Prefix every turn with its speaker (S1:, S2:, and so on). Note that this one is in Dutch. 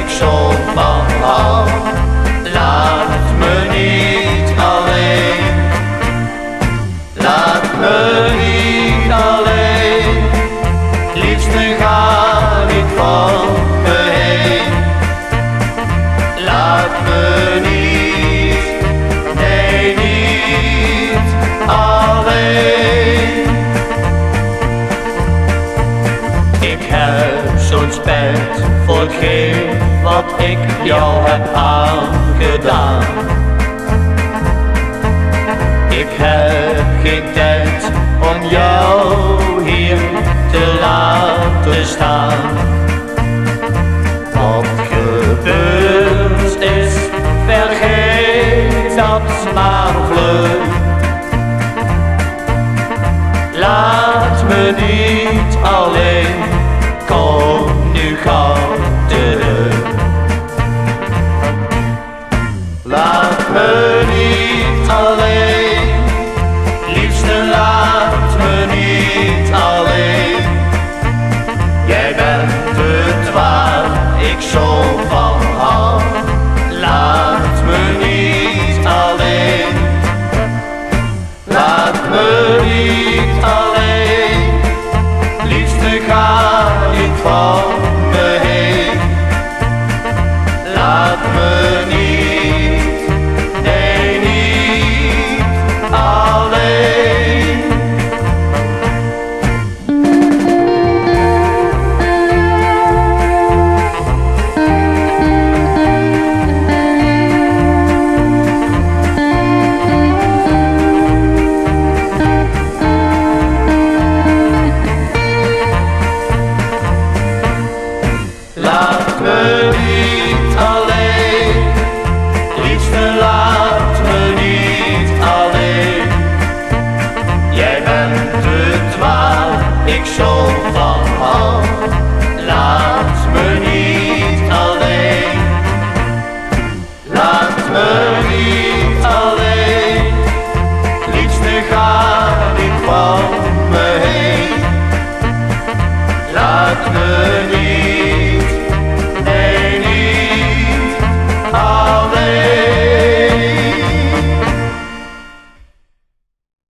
S1: ik zo van hou. Laat me niet alleen. Laat me niet alleen. Liefste ga niet van me heen. Laat me niet, nee alleen. Ik heb zo'n spijt voor hetgeen wat ik jou heb aangedaan. Ik heb geen tijd om jou hier te laten staan. Wat gebeurd is, vergeet dat maar vlug. Laat me niet alleen, zo van af. Laat me niet alleen. Laat me niet alleen. Liefste ga ik van me heen. Laat me